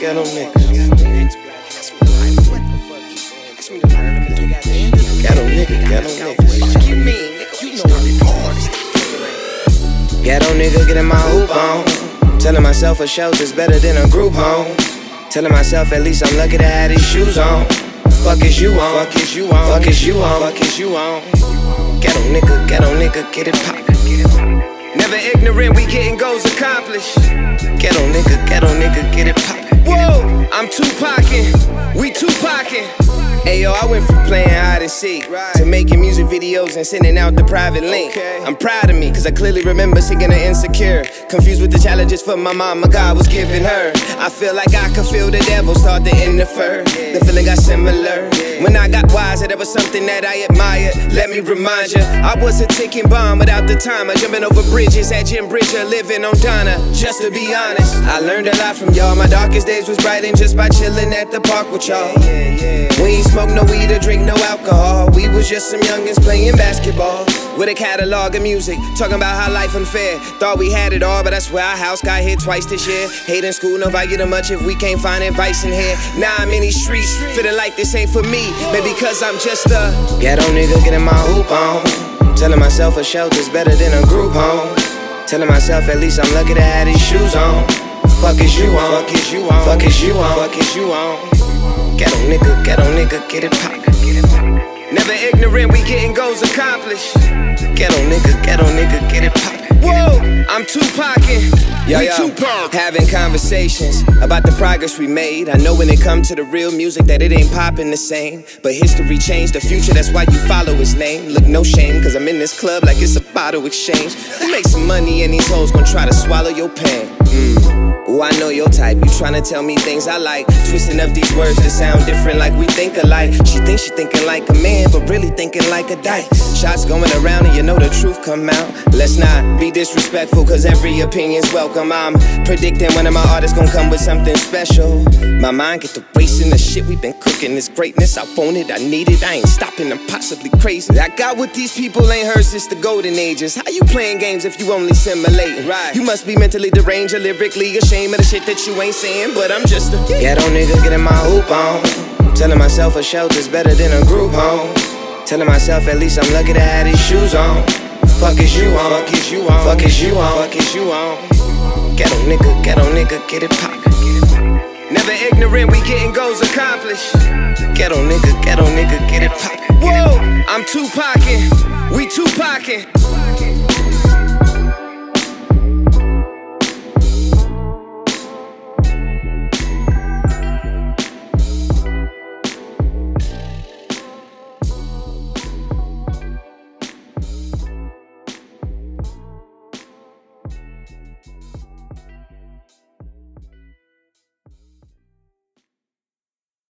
ghetto niggas. Ghetto nigga, ghetto niggas. Fuck you mean, nigga? You know Ghetto nigga getting my hoop on. Telling myself a shelter's better than a group home. Telling myself at least I'm lucky to have these shoes on. Fuck is you on? Fuck is you on? Fuck is you on? Fuck is you on? Ghetto nigga, ghetto nigga, get it poppin'. Never ignorant, we getting goals accomplished. Ghetto nigga, ghetto nigga, get it poppin'. Whoa, I'm Tupacin', we Tupacin'. Ayo, I went from playing hide and seek to making music videos and sending out the private link. I'm proud of me, cause I clearly remember singing the insecure. Confused with the challenges for my mama, God was giving her. I feel like I could feel the devil start to interfere. The feeling got similar. When I got wiser, there was something that I admired. Let me remind you, I was a ticking bomb without the timer. Jumping over bridges at Jim Bridger, living on Donna. Just to be honest, I learned a lot from y'all. My darkest days was brightened just by chilling at the park with y'all. We ain't smoke no weed or drink no alcohol. We was just some youngins playing basketball. With a catalog of music, talking about how life unfair. Thought we had it all, but that's where our house got hit twice this year. Hating school, no value to much if we can't find advice in here. Now I'm in these streets, feeling like this ain't for me. Maybe cause I'm just a ghetto nigga getting my hoop on. Telling myself a shelter's better than a group home. Telling myself at least I'm lucky to have these shoes on. Fuck is you on? Fuck is you on? Fuck is you on? Fuck is you on? Ghetto nigga, ghetto nigga, get it poppin', get it poppin'. Never ignorant, we getting goals accomplished. Ghetto nigga, ghetto nigga, get it poppin'. Whoa, I'm Tupacin'. Yo, Tupac. having conversations about the progress we made. I know when it comes to the real music that it ain't popping the same. But history changed the future, that's why you follow his name. Look, no shame, cause I'm in this club like it's a bottle exchange. We make some money and these hoes gon' try to swallow your pain. Mm. Oh, I know your type. You tryna tell me things I like. Twisting up these words that sound different, like we think alike. She thinks she thinking like a man, but really thinking like a dyke. Shots going around, and you know the truth come out. Let's not be disrespectful, cause every opinion's welcome. I'm predicting one of my artists gon' come with something special. My mind get to racing the shit we've been cooking. This greatness, I want it, I need it. I ain't stopping, I'm possibly crazy. I got what these people ain't heard since the golden ages. How you playing games if you only simulating? Right. You must be mentally deranged or lyrically ashamed of the shit that you ain't saying. But I'm just a ghetto nigga getting my hoop on. Telling myself a shelter's better than a group home. Telling myself at least I'm lucky to have these shoes on. Fuck is you on? Fuck is you on? Fuck is you on? Fuck is you on? Ghetto nigga, ghetto nigga, get it poppin'. Never ignorant, we getting goals accomplished. Get Ghetto nigga, get ghetto nigga, get it poppin'. Whoa, I'm two Tupacin', we two Tupacin'.